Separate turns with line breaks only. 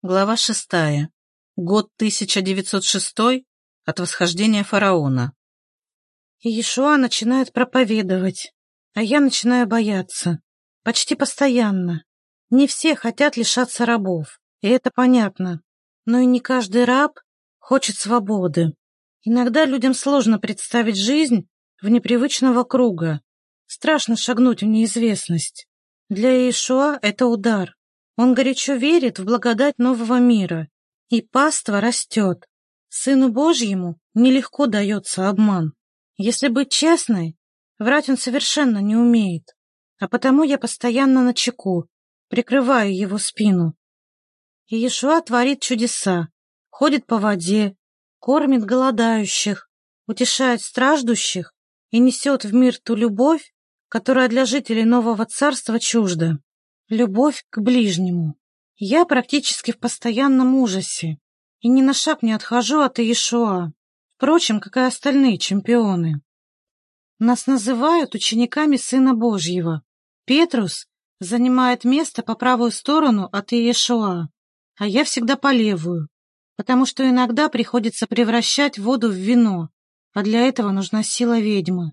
Глава шестая. Год 1906 от восхождения фараона.
Иешуа начинает проповедовать, а я начинаю бояться. Почти постоянно. Не все хотят лишаться рабов, и это понятно. Но и не каждый раб хочет свободы. Иногда людям сложно представить жизнь вне привычного круга. Страшно шагнуть в неизвестность. Для Иешуа это удар. Он горячо верит в благодать нового мира, и паства растет. Сыну Божьему нелегко дается обман. Если быть честной, врать он совершенно не умеет, а потому я постоянно на чеку, прикрываю его спину. И Иешуа творит чудеса, ходит по воде, кормит голодающих, утешает страждущих и несет в мир ту любовь, которая для жителей нового царства чужда. Любовь к ближнему. Я практически в постоянном ужасе и ни на шаг не отхожу от Иешуа, впрочем, как и остальные чемпионы. Нас называют учениками Сына Божьего. Петрус занимает место по правую сторону от Иешуа, а я всегда по левую, потому что иногда приходится превращать воду в вино, а для этого нужна сила ведьмы.